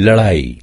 लड़ाई